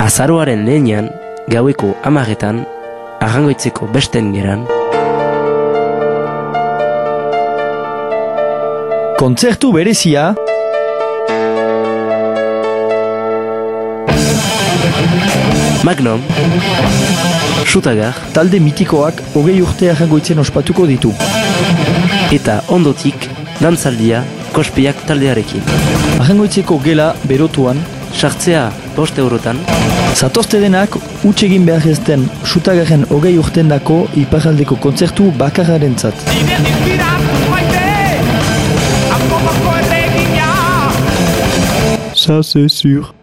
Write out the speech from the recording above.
Azaroaren lehenean, gaueko amaretan, arrangoitzeko besten geran, Kontzertu berezia Magnum, Sutagar, talde mitikoak hogei urte arrangoitzen ospatuko ditu. eta ondotik, dantzaldia, kospiak taldearekin. Arrangoitzeko gela berotuan, Sartzea bost eurotan, zatozte denak utx egin behar ez den sutagarren hogei urtendako iparraldeko kontzertu bakarraren zat. Ça c'est sûr.